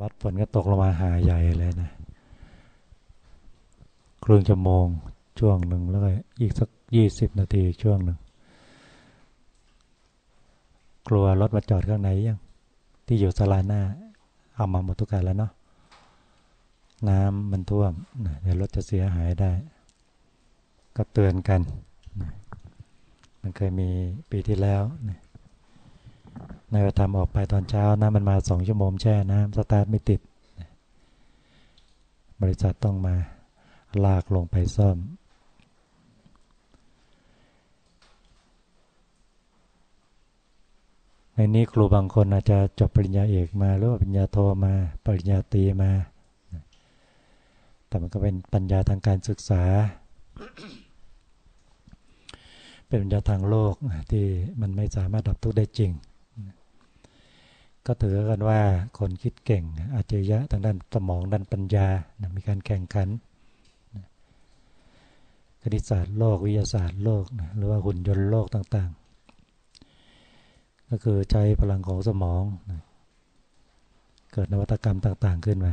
วัดฝนก็ตกลงมาหาใหญ่เลยนะครึ่งชั่วโมงช่วงหนึ่งแล้วก็อีกสักยี่สิบนาทีช่วงหนึ่งกลัวรถมาจอดข้างในยังที่อยู่สลาหน้า เอามาหมดทุกการแล้วเนาะน้ำมันท่วมเดี๋ยวรถจะเสียหายได้ ก็เตือนกัน มันเคยมีปีที่แล้วนายธรรมออกไปตอนเช้าน้ำมันมาสองชั่วโมงแช่น้ำสตาร์ทไม่ติด บริษัทต้องมาลากลงไปซ่อม ในนี้ครูบางคนอาจจะจบปริญญาเอกมาหรือว่าปริญญาโทมา ปริญญาตรีมา แต่มันก็เป็นปัญญาทางการศึกษา เป็นปัญญาทางโลกที่มันไม่สามารถดับทุกข์ได้จริง ก็ถือกันว่าคนคิดเก่งอาจยะทางด้านสมองด้านปัญญามีการแข่งขันคณิตศาสตร์โลกวิทยาศาสตร์โลกนะหรือว่าหุ่นยนต์โลกต่างๆ ก็คือใช้พลังของสมองนะเกิดนวัตกรรมต่างๆขึ้นมา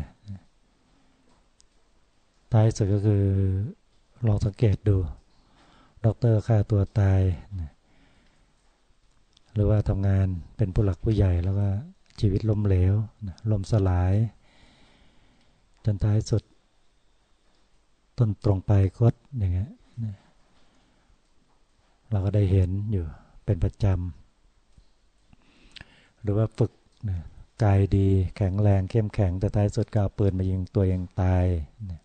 ท้ายสุดก็คือลองสังเกตดูด็อกเตอร์ฆ่าตัวตายนะหรือว่าทำงานเป็นผู้หลักผู้ใหญ่แล้วก็ ชีวิตล้มเหลวล่มสลาย จนท้ายสุด ต้นตรงไปคดอย่างเงี้ยเราก็ได้เห็นอยู่เป็นประจำ หรือว่าฝึกนะกายดีแข็งแรงเข้มแข็งแต่ท้ายสุดก็เอาปืนมายิงตัวเองตายนะ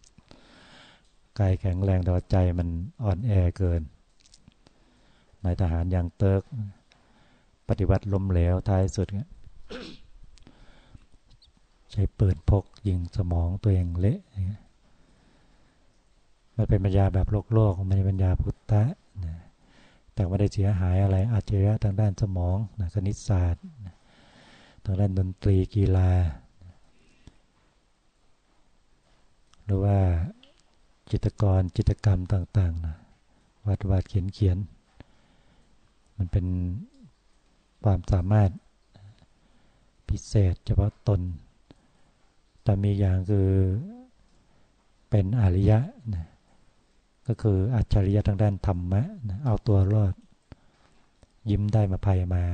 กายแข็งแรงแต่ว่าใจมันอ่อนแอเกินนายทหารอย่างเติร์กปฏิวัติล้มเหลวท้ายสุด ใช้ปืนพกยิงสมองตัวเองเละมันเป็นปัญญาแบบโลกโลกมันเป็นปัญญาพุทธะนะแต่ไม่ได้เสียหายอะไรอาจจะทางด้านสมองนะคณิตศาสตร์นะทางด้านดนตรีกีฬา หรือว่าจิตกรจิตกรรมต่างๆนะวาดวาดเขียนเขียน มันเป็นความสามารถ พิเศษเฉพาะตน แต่มีอย่างคือเป็นอริยะนะก็คืออัจฉริยะทางด้านธรรมะนะเอาตัวรอด ยิ้มได้มาภัยมา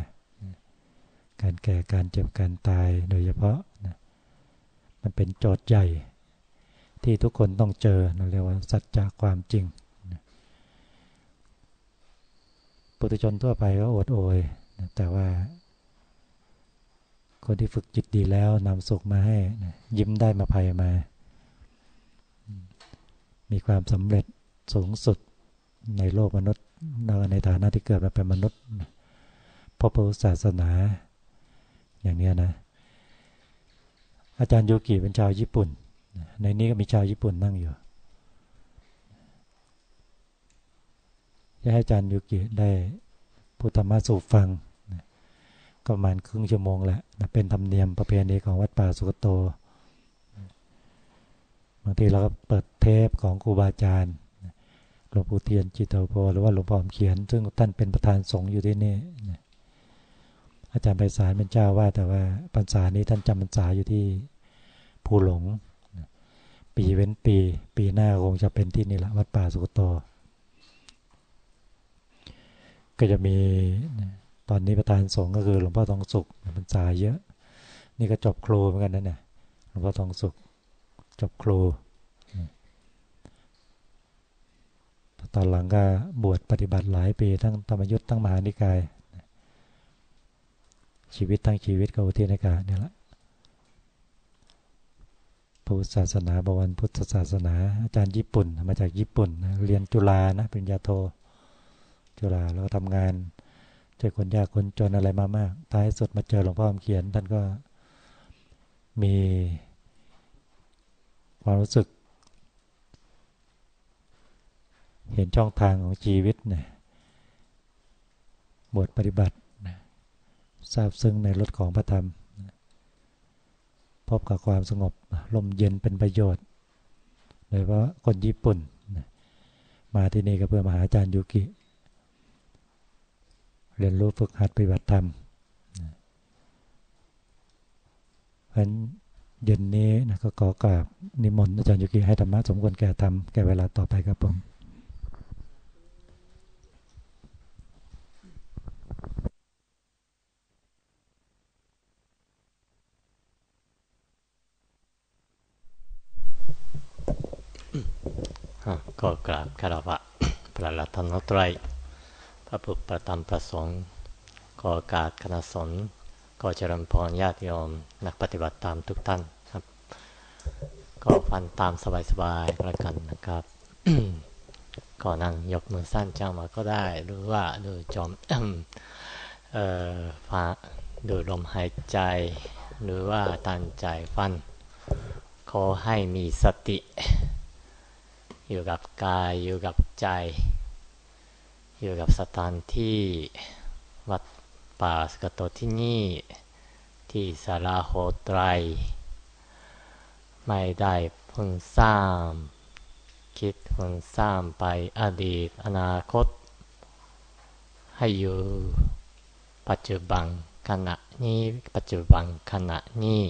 การแก่การเจ็บการตายโดยเฉพาะนะมันเป็นโจทย์ใหญ่ ที่ทุกคนต้องเจอเราเรียกว่าสัจจะความจริงนะปุถุชนทั่วไปก็อดโอย แต่ว่า คนที่ฝึกจิตดีแล้วนำสุขมาให้นะยิ้มได้มาภัยมา มีความสำเร็จสูงสุดในโลกมนุษย์ในฐานะที่เกิดมาเป็นมนุษย์พระพุทธศาสนา อย่างนี้นะ อาจารย์โยกิเป็นชาวญี่ปุ่น ในนี้ก็มีชาวญี่ปุ่นนั่งอยู่จะให้อาจารย์โยกิได้พุทธมาสู่ฟัง ก็ประมาณครึ่งชั่วโมงแหละเป็นธรรมเนียมประเพณีของวัดป่าสุกโต บางทีเราก็เปิดเทปของครูบาอาจารย์หลวงปู่เทียนจิตโพหรือว่าหลวงพ่อเขียน ซึ่งท่านเป็นประธานสงฆ์อยู่ที่นี่อาจารย์ไพศาลเป็นเจ้าว่าแต่ว่าพรรษานี้ท่านจำพรรษาอยู่ที่ภูหลง ปีเว้นปี ปีหน้าคงจะเป็นที่นี่ละวัดป่าสุกโต ก็จะมี ตอนนี้ประธานสงฆ์ก็คือหลวงพ่อทองสุขพรรษาเยอะ นี่ก็จบครูเหมือนกันนั่นน่ะหลวงพ่อทองสุข จบครูตอนหลังก็บวชปฏิบัติหลายปีทั้งธรรมยุทธ์ทั้งมหานิกาย ชีวิตทั้งชีวิตก็อุทิศให้กาเนี่ยละพุทธศาสนาบวรพุทธศาสนา อาจารย์ญี่ปุ่นมาจากญี่ปุ่น เรียนจุฬานะปริญญาโท จุฬาแล้วทำงาน เจอคนยากคนจนอะไรมามาก ท้ายสุดมาเจอหลวงพ่อเขียน ท่านก็มีความรู้สึก เห็นช่องทางของชีวิตนะบทปฏิบัตินะทราบซึ้งในรถของพระธรรมนะพบกับความสงบลมเย็นเป็นประโยชน์ โดยเฉพาะคนญี่ปุ่นนะมาที่นี่ก็เพื่อมาหาอาจารย์ยุกิ เรียนรู้ฝึกหัดปฏิบัติธรรมเพราะฉะนั้นเย็นนี้นะก็ขอกราบนิมนต์อาจารย์ยุกิให้ธรรมะสมควรแก่ธรรมแก่เวลาต่อไปครับผมก็กราบคารวะพระรัตนตรัย พระพุทธประธรรมประสงค์ขอกาศคณะสนก็เจริญพรญาติโยม นักปฏิบัติตามทุกท่านครับ ก็ฟันตามสบายๆแล้วกันนะครับก็นั่งยกมือสั้นเจ้ามาก็ได้ หรือว่าดูจอมเอ่อฟ้าดูลมหายใจ หรือว่าตั้งใจฟัน ขอให้มีสติ อยู่กับกายอยู่กับใจ อยู่กับสถานที่วัดป่าสกตที่นี่ ที่สาราโหไตรไม่ได้พึ่งสร้าง คิดพึ่งสร้างไปอดีตอนาคต ให้อยู่ปัจจุบันขณะนี้ปัจจุบันขณะนี้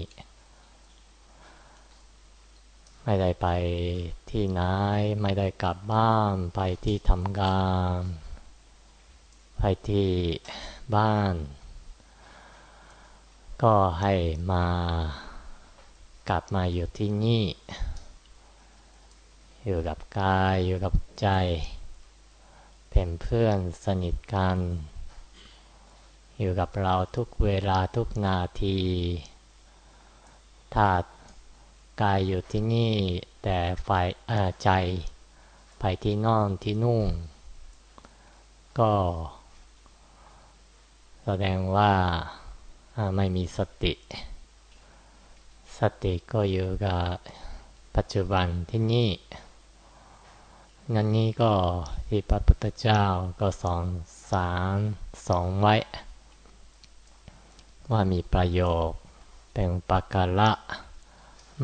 ไม่ได้ไปที่ไหนไม่ได้กลับบ้านไปที่ทำงาน ไปที่บ้าน ก็ให้มากลับมาอยู่ที่นี่ อยู่กับกายอยู่กับใจ เป็นเพื่อนสนิทกัน อยู่กับเราทุกเวลาทุกนาทีถ้ากายอยู่ที่นี่ แต่ฝ่ายใจไปที่นอนที่นุ่ง ก็ แสดงว่าไม่มีสติ สติก็อยู่กับปัจจุบันที่นี่งั้นนี้ก็ที่พระพุทธเจ้าก็สอนสารสองไว้ ว่ามีประโยชน์เป็นปากาละ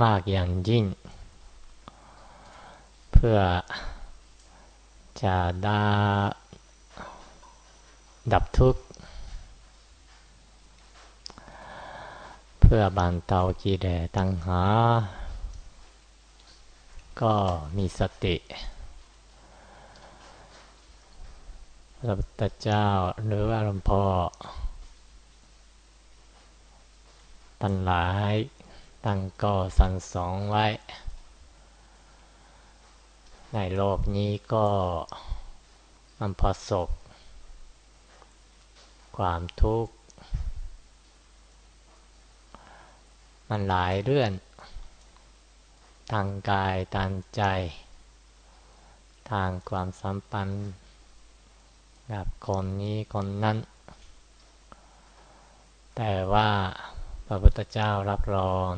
มากอย่างยิ่ง เพื่อจะได้ดับทุกข์ พื่อบานเตากิเลสตังหา ก็มีสติ พระพุทธเจ้าหรือว่าหลวงพ่อตันหลายตั้งก็สันสองไว้ ในโลกนี้ก็มันประสบความทุกข์ มันหลายเรื่อง ทางกายทางใจ ทางความสัมพันธ์กับคนนี้คนนั้น แต่ว่าพระพุทธเจ้ารับรอง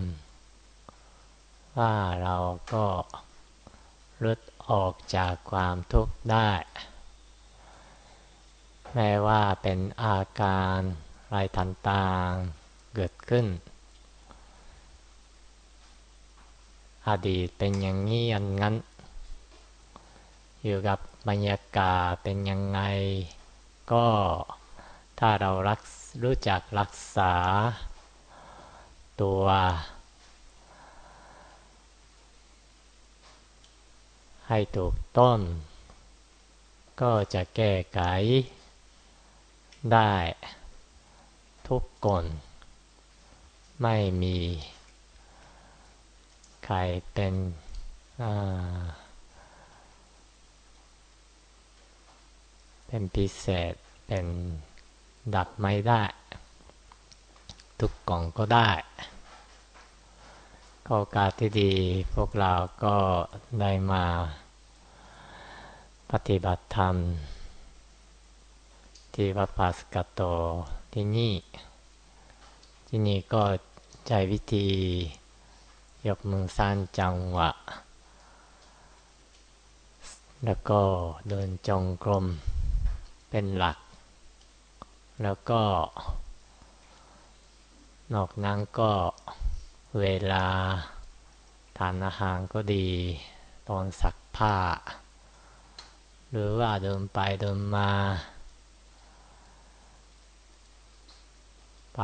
ว่าเราก็ลดออกจากความทุกข์ได้ แม้ว่าเป็นอาการอะไรต่างๆเกิดขึ้น อดีตเป็นอย่างนี้อย่างนั้น อยู่กับบรรยากาศเป็นยังไง ก็ถ้าเรารักรู้จักรักษา ตัว ให้ถูกต้น ก็จะแก้ไข ได้ ทุกคนไม่มี ใครเป็นเป็นพิเศษเป็นดับไม่ได้ ทุกกล่องก็ได้ก็โอกาสที่ดีพวกเราก็ได้มาปฏิบัติธรรม ที่วัดปัสกัตโตที่นี่ ที่นี่ก็ใจวิธี ยกมือสั้นจังหวะ แล้วก็เดินจงกรมเป็นหลัก แล้วก็ นอกนั้นก็เวลาทานอาหารก็ดี ตอนสักผ้า หรือว่าเดินไปเดินมา ไป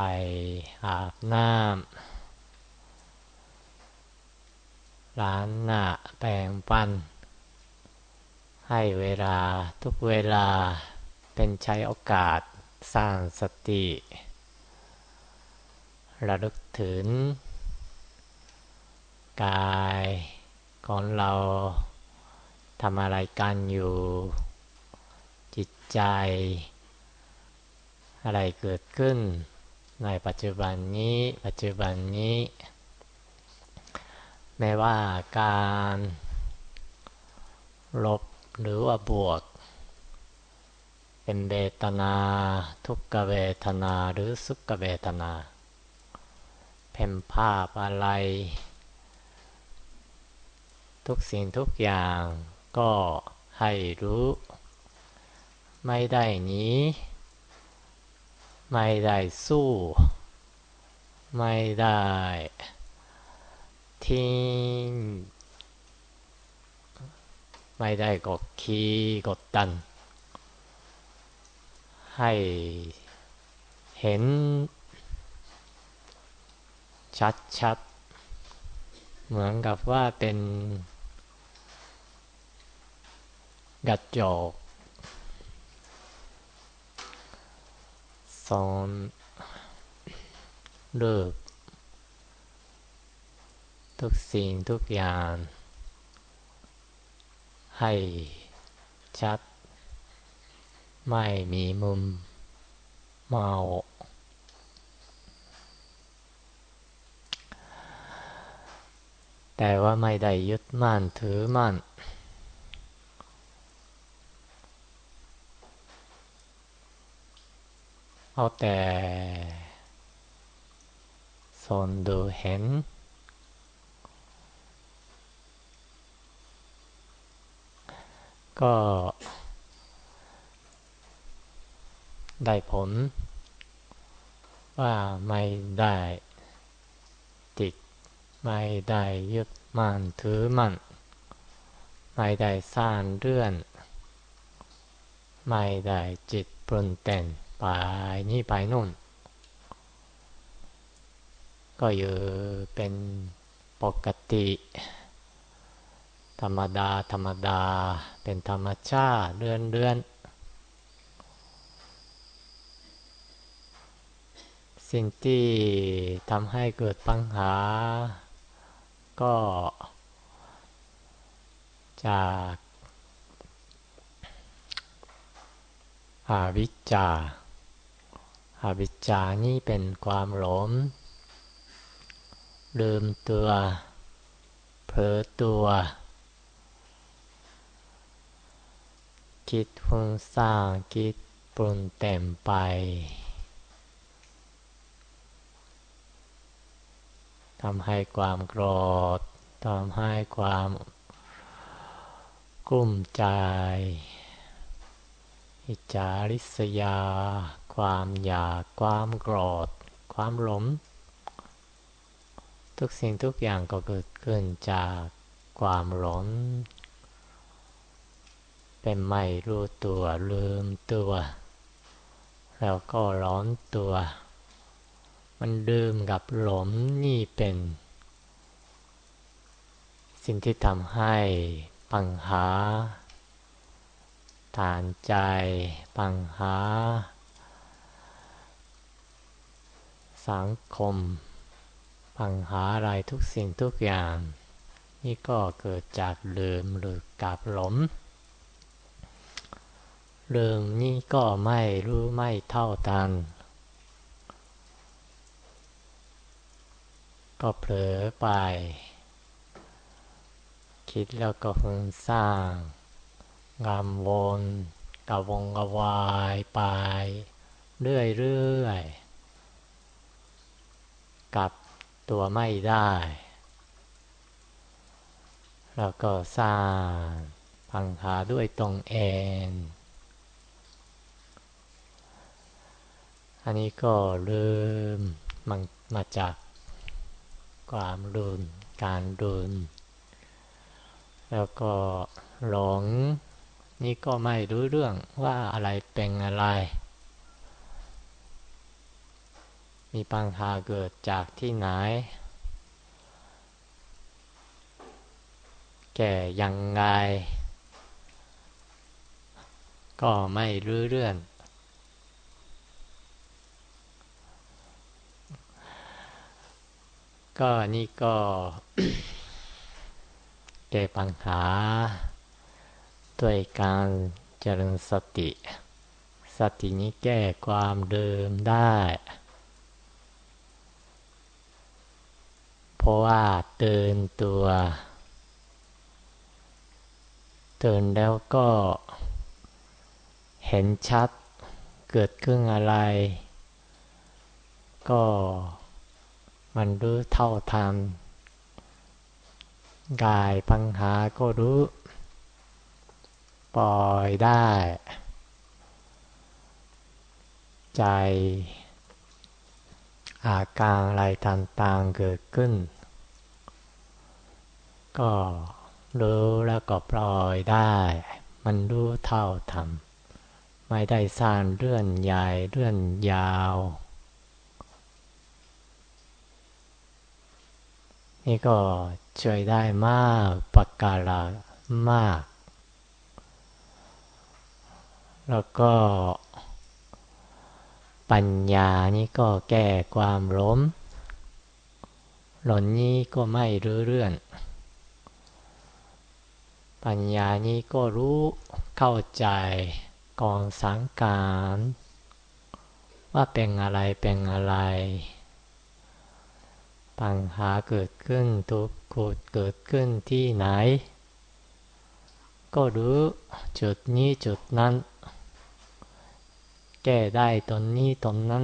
อาบน้ำ ล้านหน้าแปลงปัน ให้เวลาทุกเวลาเป็นใช้โอกาสสร้างสติ ระลึกถึง กายของเราทำอะไรกันอยู่ จิตใจ อะไรเกิดขึ้นในปัจจุบันนี้ ปัจจุบันนี้ ไม่ว่าการลบหรือว่าบวก เป็นเวทนา ทุกขเวทนาหรือสุขเวทนา เป็นภาพอะไร ทุกสิ่งทุกอย่างก็ให้รู้ ไม่ได้หนีไม่ได้สู้ ไม่ได้ ทิ้งไม่ได้กดขีกดดัน ให้เห็น ชัดๆ เหมือนกับว่าเป็นกระจกสอนเลือก ทุกสิ่งทุกอย่าง ให้ชัด ไม่มีมุมเมาแต่ว่าไม่ได้ยึดมั่นถือมั่น เอาแต่สนดูเห็น ก็ ได้ผล ว่าไม่ได้ติด ไม่ได้ยึดมั่นถือมั่น ไม่ได้สร้างเรื่อง ไม่ได้จิตปรุนแต่งไปนี่ไปนู่น ก็อยู่เป็นปกติ ธรรมดา ธรรมดา เป็นธรรมชาติเดือนเดือนสิ่งที่ทำให้เกิดปัญหา ก็จากอาวิชชาอาวิชชานี่เป็นความหลงลืมตัว เผลอตัว คิดฟุ้งซ่านคิดปรุนแต่งไป ทำให้ความโกรธทำให้ความกุ้มใจ อิจาริษยา ความอยากความโกรธ ความหลงทุกสิ่งทุกอย่างก็เกิดขึ้นจากความหลง เป็นไม่รู้ตัวลืมตัว แล้วก็ร้อนตัว มันดื่มกับหลงนี่เป็น สิ่งที่ทำให้ปัญหา ฐานใจปัญหา สังคม ปัญหาอะไรทุกสิ่งทุกอย่าง นี่ก็เกิดจากลืมหรือกับหลม งลืมนี่ก็ไม่รู้ไม่เท่าทัน ก็เผลอไป คิดแล้วก็ฟุ้งซ่านงามวนกระวงกระวายไป เรื่อยๆกลับตัวไม่ได้ แล้วก็สร้างพังหาด้วยตรงเอง อันนี้ก็ลืมมันมาจากความรุนการรุนแล้วก็หลงนี่ก็ไม่รู้เรื่องว่าอะไรเป็นอะไร มีปัญหาเกิดจากที่ไหน แก่ยังไง ก็ไม่รู้เรื่อง ก็นี่ก็แก้ปัญหา ด้วยการเจริญสติ สตินี้แก้ความเดิมได้ เพราะว่าเตือนตัวเตือนแล้วก็เห็นชัดเกิดขึ้นอะไร ก็ มันรู้เท่าทันกายปัญหาก็รู้ ปล่อยได้ ใจอาการอะไรต่างๆเกิดขึ้น ก็รู้แล้วก็ปล่อยได้ มันรู้เท่าทำไม่ได้สร้างเรื่องใหญ่เรื่องยาว นี่ก็ช่วยได้มากปากกาลมาก แล้วก็ปัญญานี่ก็แก้ความล้ม หล่นนี้ก็ไม่รู้เรื่องปัญญานี้ก็รู้เข้าใจกองสังการ ว่าเป็นอะไรเป็นอะไร ปัญหาเกิดขึ้นทุกข์เกิดขึ้นที่ไหน ก็รู้จุดนี้จุดนั้น แก้ได้ตรงนี้ตรงนั้น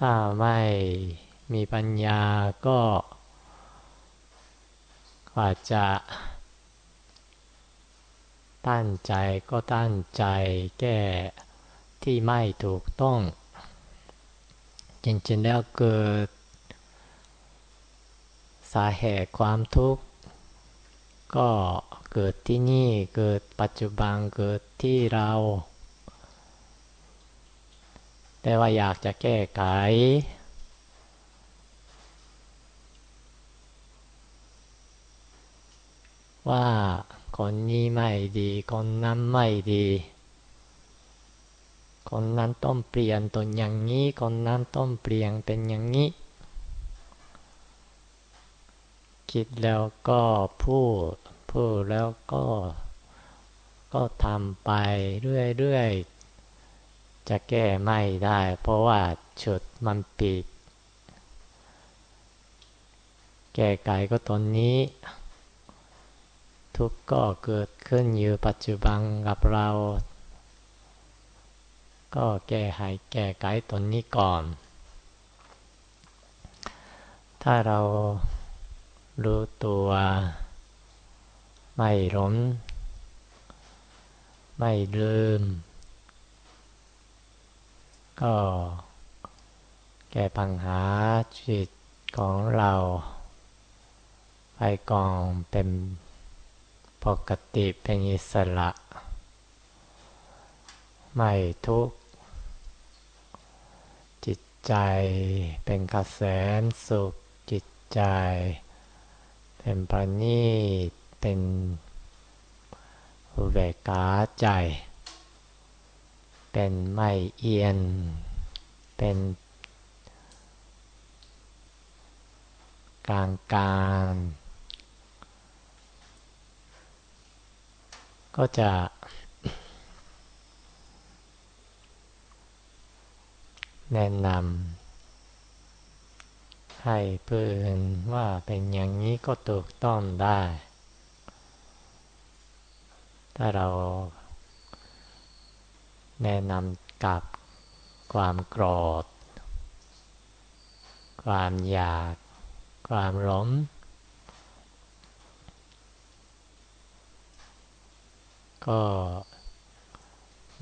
ถ้าไม่มีปัญญาก็อาจจะตั้งใจก็ตั้งใจแก้ที่ไม่ถูกต้อง จริงๆแล้วเกิด สาเหตุความทุกข์ ก็เกิดที่นี่เกิดปัจจุบันเกิดที่เรา แต่ว่าอยากจะแก้ไข ว่าคนนี้ไม่ดี คนนั้นไม่ดี คนนั้นต้องเปลี่ยนตัวอย่างนี้ คนนั้นต้องเปลี่ยนเป็นอย่างนี้ คิดแล้วก็พูด พูดแล้วก็ ก็ทำไปเรื่อยๆ จะแก้ไม่ได้ เพราะว่าชุดมันปิด แก้ไขก็ตอนนี้ ทุกข์ก็เกิดขึ้นอยู่ปัจจุบันกับเรา ก็แก้ให้แก้ไขตนนี้ก่อน ถ้าเรารู้ตัวไม่หลงไม่ลืม ก็แก้ปัญหาจิตของเรา ไปกองเป็นปกติเป็นอิสระ ไม่ทุกข์ ใจเป็นกระแสสุขจิตใจ เป็นประณีตเป็นอุเบกขาใจ เป็นไม่เอียน เป็นกลางการก็จะ แนะนำให้เพื่อนว่าเป็นอย่างนี้ก็ถูกต้องได้ ถ้าเราแนะนำกับความโกรธ ความอยาก ความหลงก็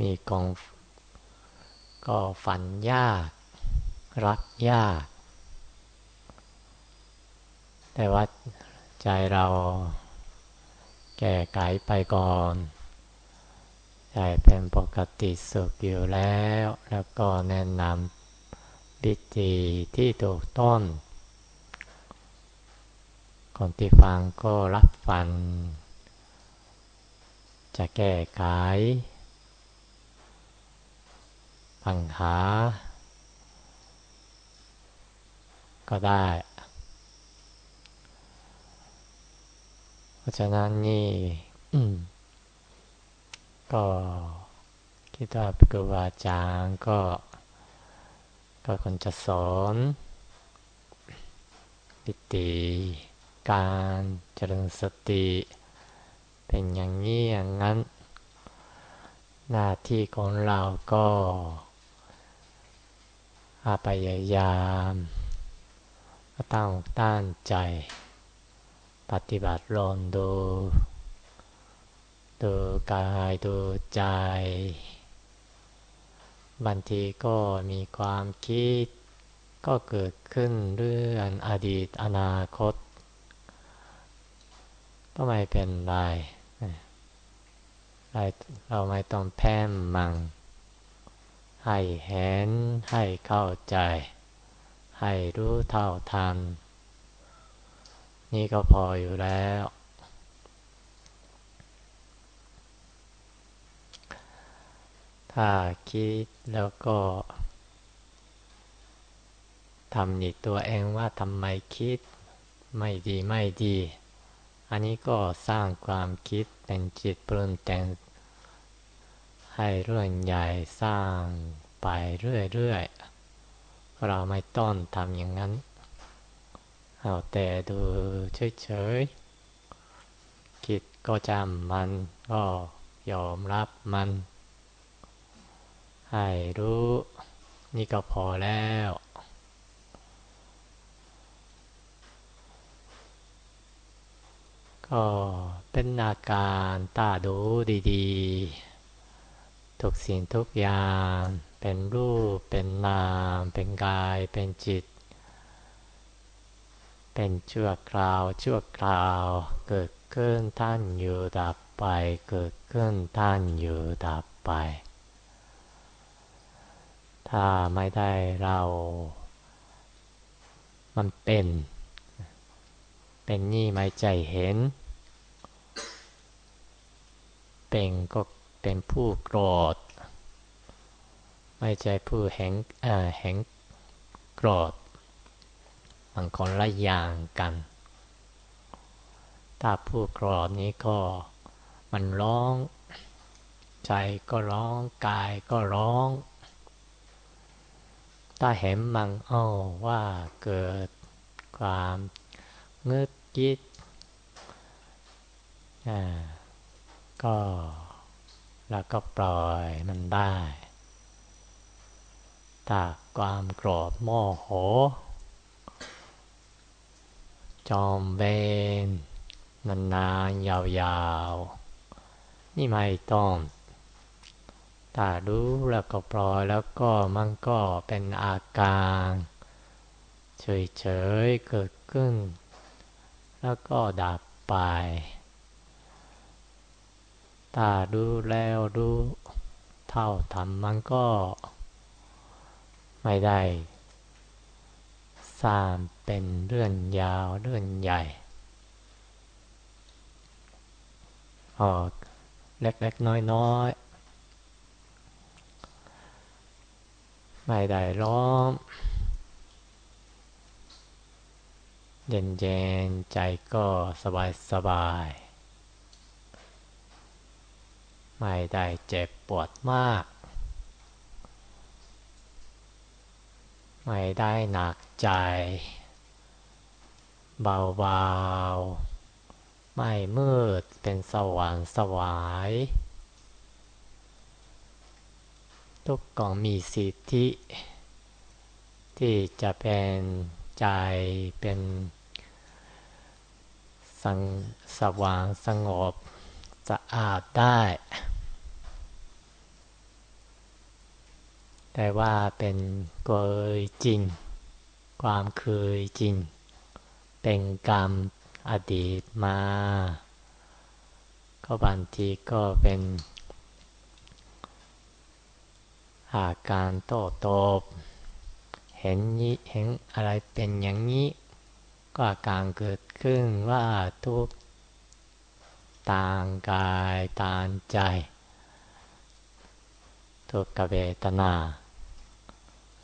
มีกอง ก็ฝันยาก รักยาก แต่ว่าใจเราแก้ไขไปก่อนใจเป็นปกติสุขอยู่แล้ว แล้วก็แนะนำวิธีที่ถูกต้องคนที่ฟังก็รับฟัง จะแก้ไข ปัญหาก็ได้ เพราะฉะนั้นนี่ก็คิดว่าครูบาอาจารย์ก็ ก็คนจะสอนปิติการเจริญสติ เป็นอย่างนี้อย่างนั้น หน้าที่ของเราก็ พยายามตั้งตั้งใจ ปฏิบัติลองดู ดูกายดูใจ บางทีก็มีความคิด ก็เกิดขึ้นเรื่องอดีตอนาคต ก็ไม่เป็นไร เราไม่ต้องแพ้มัง ให้เห็นให้เข้าใจ ให้รู้เท่าทัน นี่ก็พออยู่แล้ว ถ้าคิดแล้วก็ทำหนิตัวเองว่าทำไมคิดไม่ดีไม่ดี อันนี้ก็สร้างความคิดเป็นจิตปรุงแต่ง ให้เรื่องใหญ่สร้างไปเรื่อยๆ เราไม่ต้องทำอย่างนั้น เอาแต่ดูเฉยๆ คิดก็จำมันก็ยอมรับมัน ให้รู้นี่ก็พอแล้วก็เป็นอาการตาดูดี ๆ ทุกสิ่งทุกอย่าง เป็นรูป เป็นนาม เป็นกาย เป็นจิต เป็นชั่วคราว ชั่วคราว เกิดขึ้นท่านอยู่ดับไป เกิดขึ้นท่านอยู่ดับไป ถ้าไม่ได้เรา มันเป็น เป็นนี่ไม่ใจเห็น เป็นก็ เป็นผู้โกรธ ไม่ใช่ผู้แหงแหงโกรธมันคนละอย่างกัน ถ้าผู้โกรธนี้ก็มันร้อง ใจก็ร้องกายก็ร้อง ถ้าเห็นมันอ้อว่าเกิดความงึดยิดก็ แล้วก็ปล่อยมันได้ถ้าความโกรธโมโห จอมเบนนานๆยาวๆ นี่ไม่ต้องถ้ารู้แล้วก็ปล่อยแล้วก็มันก็เป็นอาการเฉยๆเกิดขึ้น แล้วก็ดับไป ถ้ารู้แล้วรู้เท่าทำมันก็ ไม่ได้สร้างเป็นเรื่องยาวเรื่องใหญ่ออกเล็ก ๆ น้อย ๆ ไม่ได้ร้องเย็นเย็นใจก็สบาย สบาย ไม่ได้เจ็บปวดมาก ไม่ได้หนักใจ เบาๆ ไม่มืดเป็นสว่างสวาย ทุกกองมีสิทธิ ที่จะเป็นใจเป็นสังสว่างสงบสะอาดได้ แต่ว่าเป็นเกยจริง ความเคยจริง เป็นกรรมอดีตมา ก็บางทีก็เป็น อาการโต้ตอบเห็นนี้เห็นอะไรเป็นอย่างนี้ ก็อาการเกิดขึ้นว่าทุกต่างกายต่างใจ ทุกขเวทนา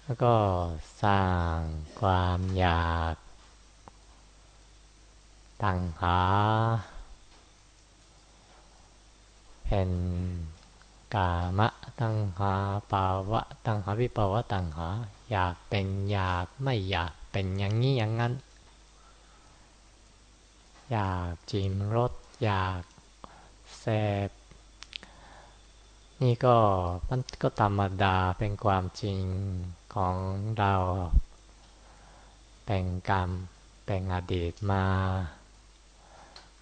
แล้วก็สร้างความอยากตังหา เป็นกามะตังหาภาวะตังหาวิภาวะตังหา อยากเป็นอยากไม่อยากเป็นอย่างนี้อย่างนั้น อยากจิมรสอยากแสบนี่ก็มันก็ธรรมดาเป็นความจริง ของเราเป็นกรรมเป็นอดีตมา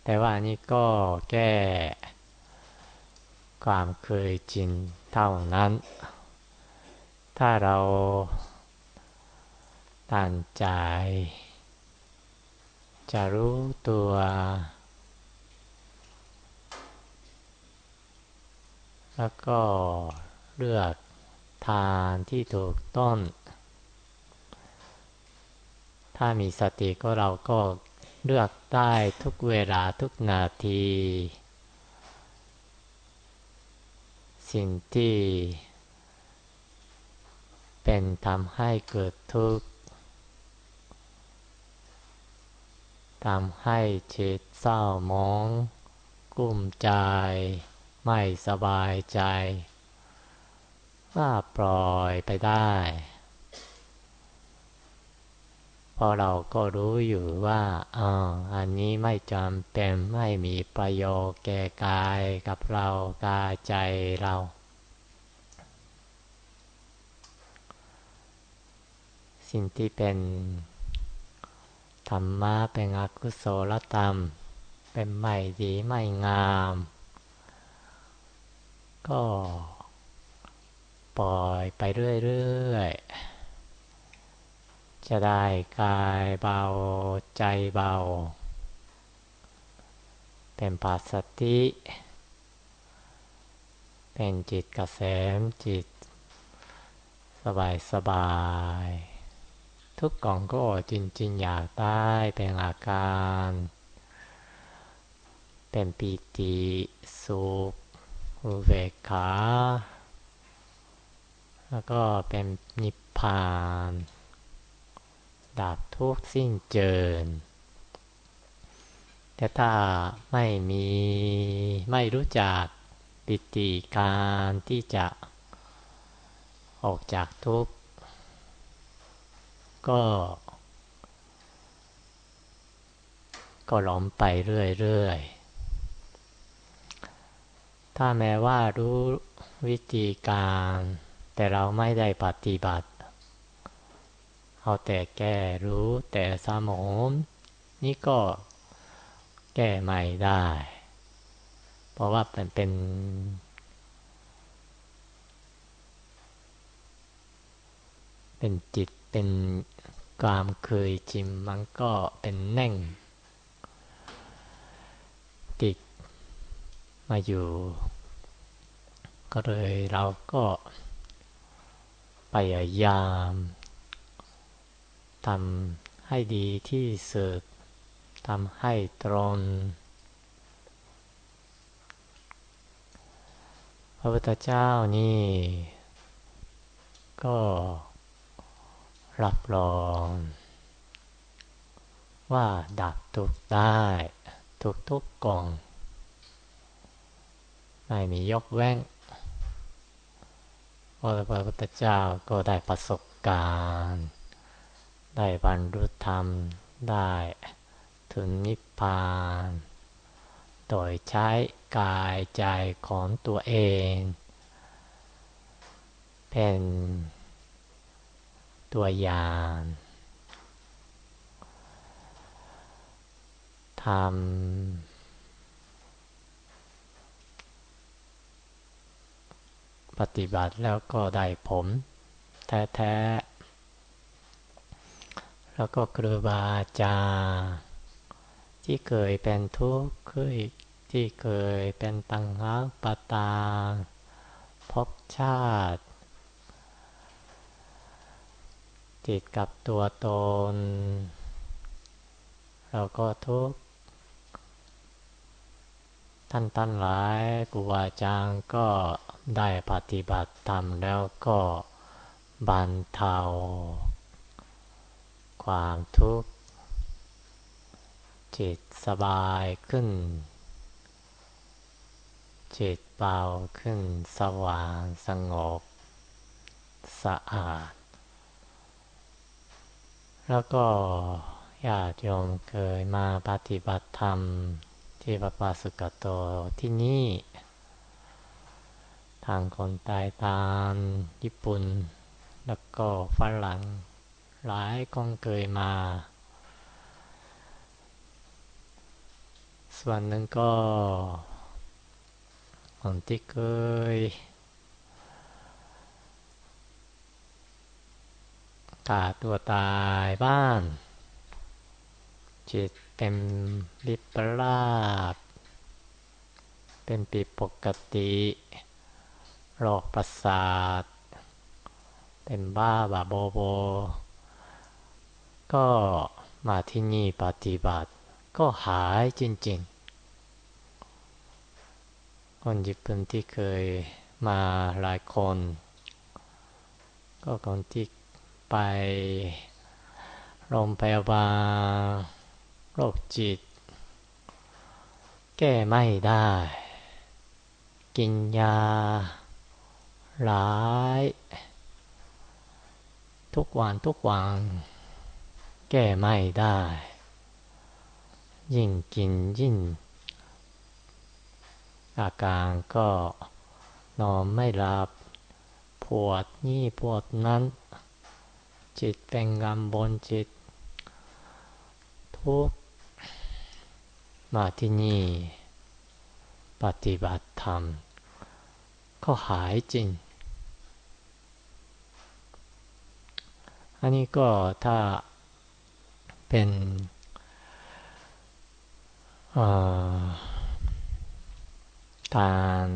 แต่ว่านี่ก็แก้ ความเคยชินเท่านั้น ถ้าเราตั้งใจ จะรู้ตัวแล้วก็เลือก ทานที่ถูกต้อง ถ้ามีสติก็เราก็เลือกได้ทุกเวลาทุกนาที สิ่งที่ เป็นทำให้เกิดทุกข์ทำให้จิตเศร้าหมอง กุ้มใจ ไม่สบายใจ ว่าปล่อยไปได้พอเราก็รู้อยู่ว่าอ๋ออันนี้ไม่จำเป็นไม่มีประโยชน์แก่กายกับเรากายใจเรา สิ่งที่เป็นธรรมะเป็นอกุศลธรรม เป็นไม่ดีไม่งาม ก็ ปล่อยไปเรื่อยๆ จะได้กายเบาใจเบา เป็นปัสสติ เป็นจิตกระแสมจิต สบายสบาย ทุกกล่องก็จริงๆ อยากได้เป็นอาการ เป็นปีติสุขอุเบกขา แล้วก็เป็นนิพพาน ดับทุกสิ้นเจินแต่ถ้าไม่มีไม่รู้จักปิติการที่จะออกจากทุกข์ ก็ ก็หลอมไปเรื่อยๆ ถ้าแม้ว่ารู้วิธีการ แต่เราไม่ได้ปฏิบัติ เอาแต่แก้รู้แต่สมองนี่ก็แก้ใหม่ได้ เพราะว่าเป็นเป็นเป็นจิตเป็นความเคยชิมมันก็เป็นแน่ง ติดมาอยู่ ก็เลยเราก็ พยายามทำให้ดีที่สุดทำให้ตรงพระพุทธเจ้านี่ ก็รับรอง ว่าดับทุกได้ ทุกทุกกอง ไม่มียกแว้ง พระพุทธเจ้าก็ได้ประสบการณ์ ได้บรรลุธรรม ได้ถึงนิพพาน โดยใช้กายใจของตัวเอง เป็นตัวอย่างทำ ปฏิบัติแล้วก็ได้ผลแท้ๆ แล้วก็ครูบาอาจารย์ที่เคยเป็นทุกข์เคยที่เคยเป็นตังหักปตาพบชาติติดกับตัวตน เราก็ทุกข์ ท่านท่านหลายกูวาจางก็ได้ปฏิบัติธรรมแล้วก็บรรเทา ความทุกข์ จิตสบายขึ้น จิตเบาขึ้นสว่างสงบ สะอาด แล้วก็ญาติโยมเคยมาปฏิบัติธรรม ที่วัดป่าสุกโตที่นี่ ทางคนตายตามญี่ปุ่น แล้วก็ฝรั่งหลายคนเคยมา ส่วนหนึ่งก็คนที่เคยขาดตัวตายบ้าน จิต เป็นวิปลาสเป็นปีปกติ โรคประสาท เป็นบ้าบาโบโบ ก็มาที่นี่ปฏิบัติ ก็หายจริงๆ คนญี่ปุ่นที่เคยมาหลายคน ก็คนที่ไปโรงพยาบาล โรคจิต แก้ไม่ได้ กินยา หลาย ทุกวันทุกวัน แก้ไม่ได้ ยิ่งกินยิ่ง อาการก็นอนไม่หลับ ปวดนี่ปวดนั้น จิตเป็นกังวลจิตทุกข์ มาที่นี่ ปฏิบัติธรรม ก็หายจริง อันนี้ก็ถ้าเป็นการ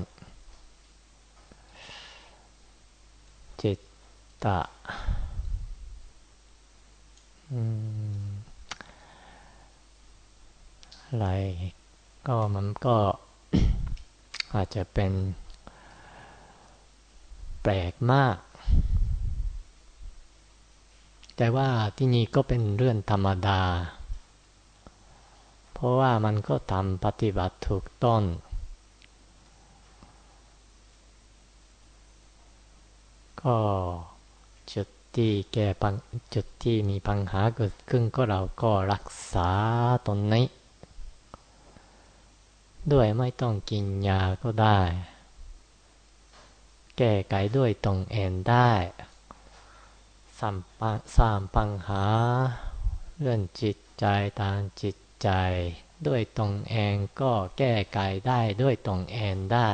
จิตตะ อ อะไรก็มันก็อาจจะเป็นแปลกมาก แต่ว่าที่นี่ก็เป็นเรื่องธรรมดา เพราะว่ามันก็ทำปฏิบัติถูกต้องก็จุดที่แก้ปัญจุดที่มีปัญหาเกิดขึ้นก็เราก็รักษาตรงนี้ ด้วยไม่ต้องกินยาก็ได้ แก้ไขด้วยตรงเองได้สามสามปัญหา เรื่องจิตใจทางจิตใจ ด้วยตรงเองก็แก้ไขได้ด้วยตรงเองได้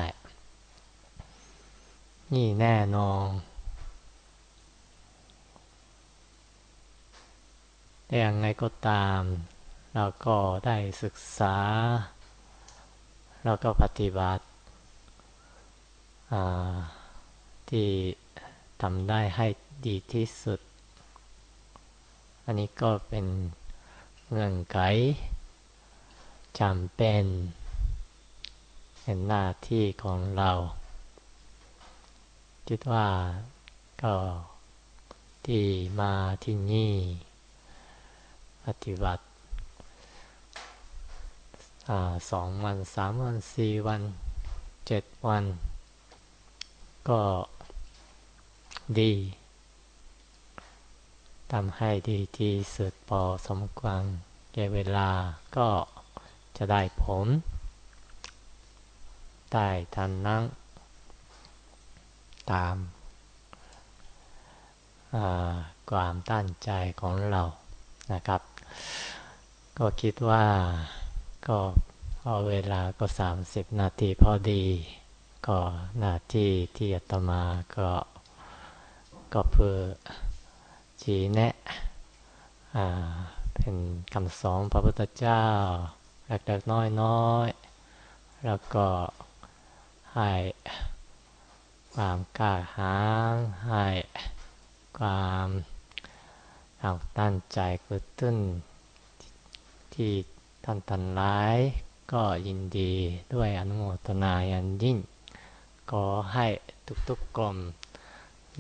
นี่แน่นอนแต่ยังไงก็ตาม เราก็ได้ศึกษา เราก็ปฏิบัติที่ทำได้ให้ดีที่สุด อันนี้ก็เป็นเงื่อนไขจำเป็นเป็นหน้าที่ของเราคิดว่าก็ที่มาที่นี่ ปฏิบัติ สองวันสามวันสี่วันเจ็ดวัน ก็ดีทำให้ดีที่สุดพอสมควรแก่เวลาก็จะได้ผล ได้ทันนั่งตามความตั้งใจของเรานะครับ ก็คิดว่า ก็เอาเวลาก็ 30 นาทีพอดี ก็หน้าที่ที่อาตมาก็ก็เพื่อชี้แนะเป็นคำสอนพระพุทธเจ้าเล็กๆน้อยๆ แล้วก็ให้ความกล้าหาญให้ความตั้งใจกระตุ้นที่ ท่านทันหลายก็ยินดีด้วยอนุโมทนาอย่างยิ่ง ขอให้ทุกๆกลม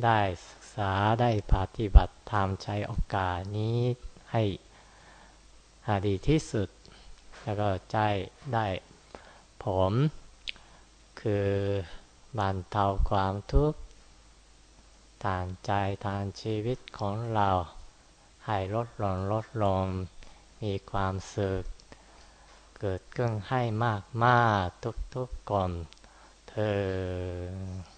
ได้ศึกษาได้ปฏิบัติธรรมใช้โอกาสนี้ให้หาดีที่สุด แล้วก็ใจได้ผม คือบรรเทาความทุกข์ทางใจทางชีวิตของเรา ให้ลดลงลดลงมีความสุข เกิดเครื่องให้มากมากทุกๆกลมเธอ